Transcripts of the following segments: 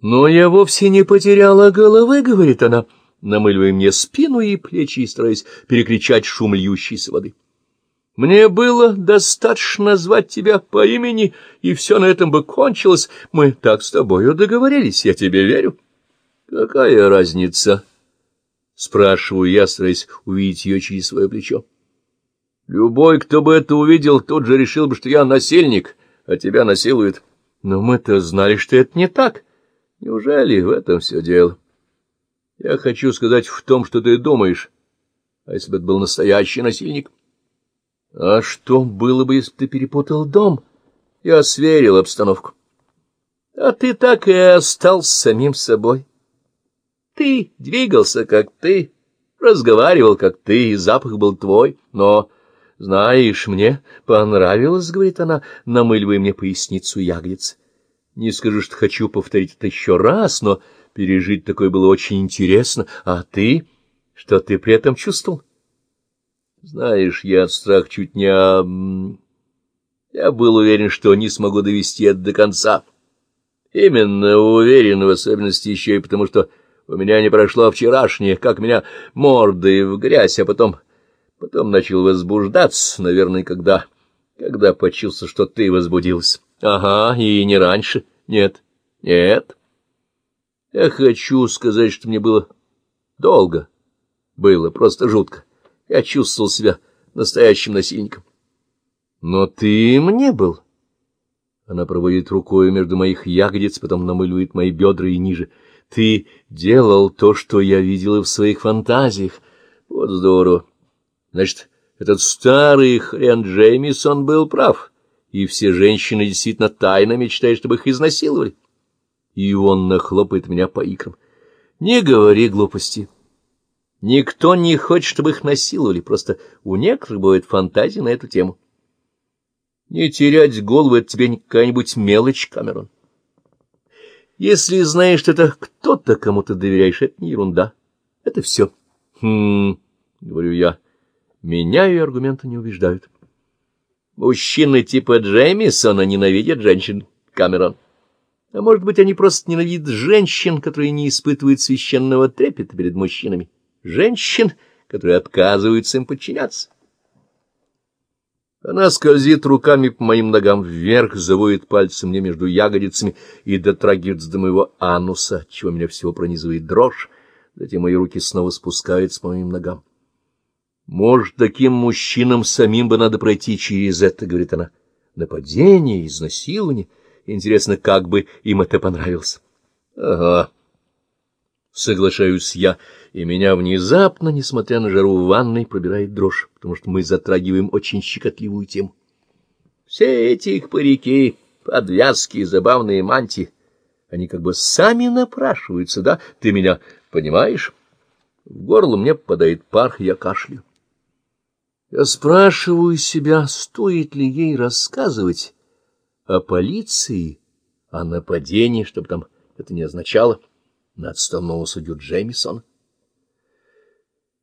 Но я вовсе не потеряла головы, — говорит она, намыливая мне спину и плечи и стараясь перекричать шум льющейся воды. Мне было достаточно назвать тебя по имени, и все на этом бы кончилось. Мы так с тобою договорились, я тебе верю. Какая разница? Спрашиваю я, стараясь увидеть ее через свое плечо. Любой, кто бы это увидел, тут же решил бы, что я насильник, а тебя насилует. Но мы-то знали, что это не так. Неужели в этом все дело? Я хочу сказать в том, что ты думаешь. А если бы это был настоящий насильник? А что было бы, если бы ты перепутал дом? Я сверил обстановку. А ты так и остался самим собой. Ты двигался, как ты, разговаривал, как ты, и запах был твой, но... Знаешь, мне понравилось, — говорит она, намыливая мне поясницу ягодиц. Не скажу, что хочу повторить это еще раз, но пережить такое было очень интересно. А ты? Что ты при этом чувствовал? Знаешь, я от страха чуть не... Я был уверен, что не смогу довести это до конца. Именно уверен, в особенности еще и потому, что у меня не прошло вчерашнее, как меня мордой в грязь, а потом... Потом начал возбуждаться, наверное, когда... Когда почувствовал, что ты возбудился. Ага, и не раньше. Нет, нет. Я хочу сказать, что мне было долго. Было просто жутко. Я чувствовал себя настоящим насильником. Но ты им не был. Она проводит рукой между моих ягодиц, потом намыливает мои бедра и ниже. Ты делал то, что я видела в своих фантазиях. Вот здорово. Значит, этот старый хрен Джеймисон был прав и все женщины действительно тайно мечтают, чтобы их изнасиловали. И он нахлопает меня по икрам. Не говори глупости. Никто не хочет, чтобы их насиловали, просто у некоторых бывает фантазия на эту тему. Не терять голову — это тебе какая-нибудь мелочь, Камерон. Если знаешь, что это кто-то, кому ты доверяешь, это не ерунда. Это все. Хм, — говорю я, — меня ее аргументы не убеждают. Мужчины типа Джеймисона ненавидят женщин, Камерон. А может быть, они просто ненавидят женщин, которые не испытывают священного трепета перед мужчинами. Женщин, которые отказываются им подчиняться. Она скользит руками по моим ногам вверх, заводит пальцем мне между ягодицами и дотрагивается до моего ануса, чего меня всего пронизывает дрожь. Затем мои руки снова спускаются по моим ногам. Может, таким мужчинам самим бы надо пройти через это, — говорит она. Нападение, изнасилование. Интересно, как бы им это понравилось. Ага. Соглашаюсь я, и меня внезапно, несмотря на жару в ванной, пробирает дрожь, потому что мы затрагиваем очень щекотливую тему. Все эти их парики, подвязки, забавные мантии, они как бы сами напрашиваются, да? Ты меня понимаешь? В горло мне попадает пар, я кашляю. Я спрашиваю себя, стоит ли ей рассказывать о полиции, о нападении, чтобы там это не означало, на отставного судью Джеймисона.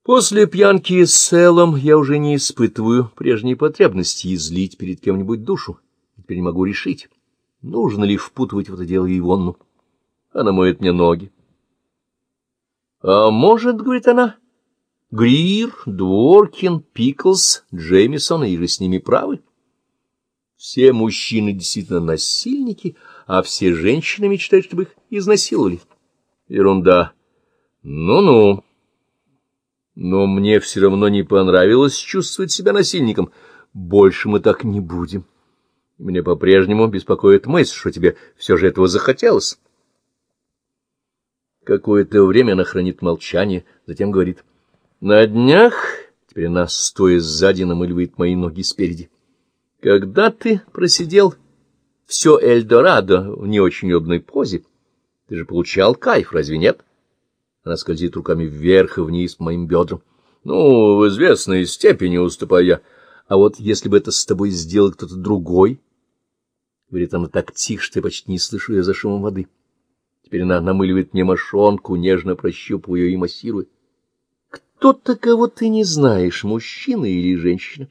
После пьянки с Селом я уже не испытываю прежней потребности излить перед кем-нибудь душу. Теперь не могу решить, нужно ли впутывать в это дело Ивонну. Она моет мне ноги. — А может, — говорит она, — Грир, Дворкин, Пиклс, Джеймисон и же с ними правы. Все мужчины действительно насильники, а все женщины мечтают, чтобы их изнасиловали. Ерунда. Ну-ну. Но мне все равно не понравилось чувствовать себя насильником. Больше мы так не будем. Мне по-прежнему беспокоит мысль, что тебе все же этого захотелось. Какое-то время она хранит молчание, затем говорит — на днях, теперь она, стоя сзади, намыливает мои ноги спереди. Когда ты просидел все Эльдорадо в не очень удобной позе, ты же получал кайф, разве нет? Она скользит руками вверх и вниз по моим бедрам. Ну, в известной степени уступаю я. А вот если бы это с тобой сделал кто-то другой... Говорит она так тихо, что я почти не слышу ее за шумом воды. Теперь она намыливает мне мошонку, нежно прощупывая ее и массирует кто-то, кого ты не знаешь, мужчина или женщина.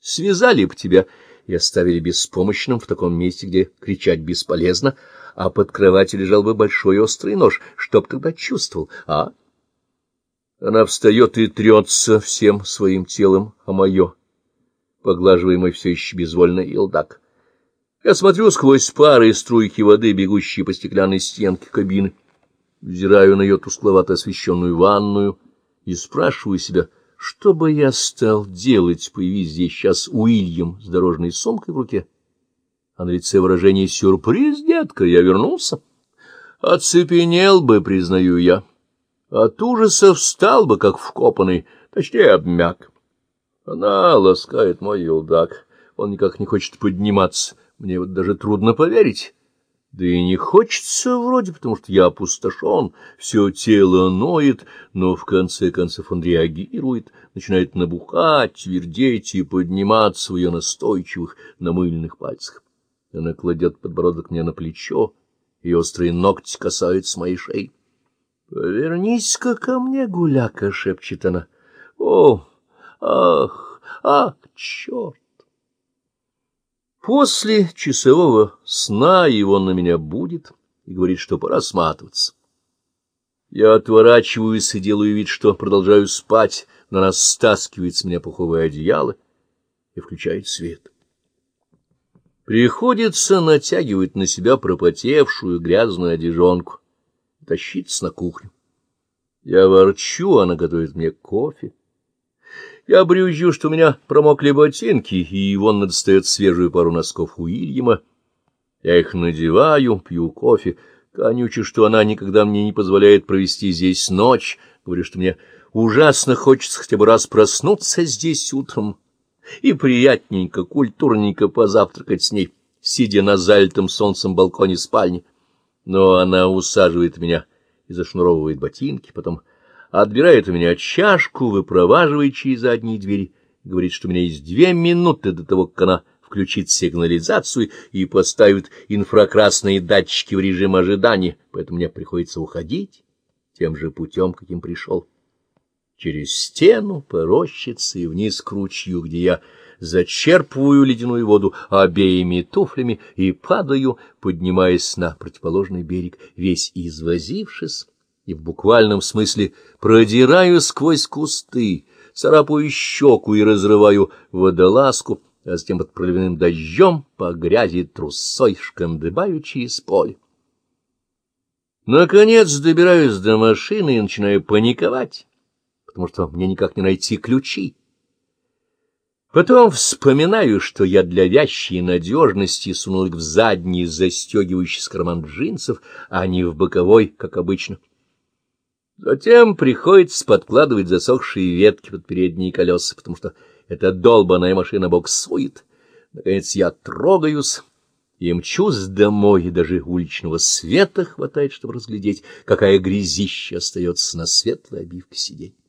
Связали бы тебя и оставили беспомощным в таком месте, где кричать бесполезно, а под кроватью лежал бы большой острый нож. Что б тогда чувствовал, а? Она встает и трется всем своим телом о мое, поглаживаемый все еще безвольно елдак. Я смотрю сквозь пары струйки воды, бегущие по стеклянной стенке кабины, взираю на ее тускловато освещенную ванную и спрашиваю себя, что бы я стал делать, появись здесь сейчас Уильям с дорожной сумкой в руке, а на лице выражение «сюрприз, детка, я вернулся». Оцепенел бы, признаю я. От ужаса встал бы, как вкопанный, точнее, обмяк. Она ласкает мой елдак. Он никак не хочет подниматься. Мне вот даже трудно поверить. Да и не хочется вроде, потому что я опустошен, все тело ноет, но в конце концов он реагирует, начинает набухать, твердеть и подниматься в ее настойчивых намыленных пальцах. Она кладет подбородок мне на плечо, и острые ногти касаются моей шеи. — Повернись-ка ко мне, гуляка, — шепчет она. — О, ах, ах, черт! После часового сна его на меня будет и говорит, что пора сматываться. Я отворачиваюсь и делаю вид, что продолжаю спать, но она стаскивает с меня пуховое одеяло и включает свет. Приходится натягивать на себя пропотевшую грязную одежонку, тащиться на кухню. Я ворчу, она готовит мне кофе. Я брюзжу, что у меня промокли ботинки, и вон достает свежую пару носков Уильяма. Я их надеваю, пью кофе, конючу, что она никогда мне не позволяет провести здесь ночь, говорю, что мне ужасно хочется хотя бы раз проснуться здесь утром и приятненько, культурненько позавтракать с ней, сидя на залитом солнцем балконе спальни. Но она усаживает меня и зашнуровывает ботинки, потом отбирает у меня чашку, выпроваживает через задние двери, говорит, что у меня есть две минуты до того, как она включит сигнализацию и поставит инфракрасные датчики в режим ожидания, поэтому мне приходится уходить тем же путем, каким пришел. Через стену, по рощице и вниз к ручью, где я зачерпываю ледяную воду обеими туфлями и падаю, поднимаясь на противоположный берег, весь извозившись, и в буквальном смысле продираю сквозь кусты, царапаю щеку и разрываю водолазку, а затем под проливным дождем по грязи трусой шкандыбаю через поле. Наконец добираюсь до машины и начинаю паниковать потому что мне никак не найти ключи. Потом вспоминаю, что я для вящей надежности сунул их в задний застегивающий карман джинсов, а не в боковой, как обычно. Затем приходится подкладывать засохшие ветки под передние колеса, потому что эта долбаная машина боксует. Наконец я трогаюсь и мчусь домой, и даже уличного света хватает, чтобы разглядеть, какая грязища остается на светлой обивке сиденья.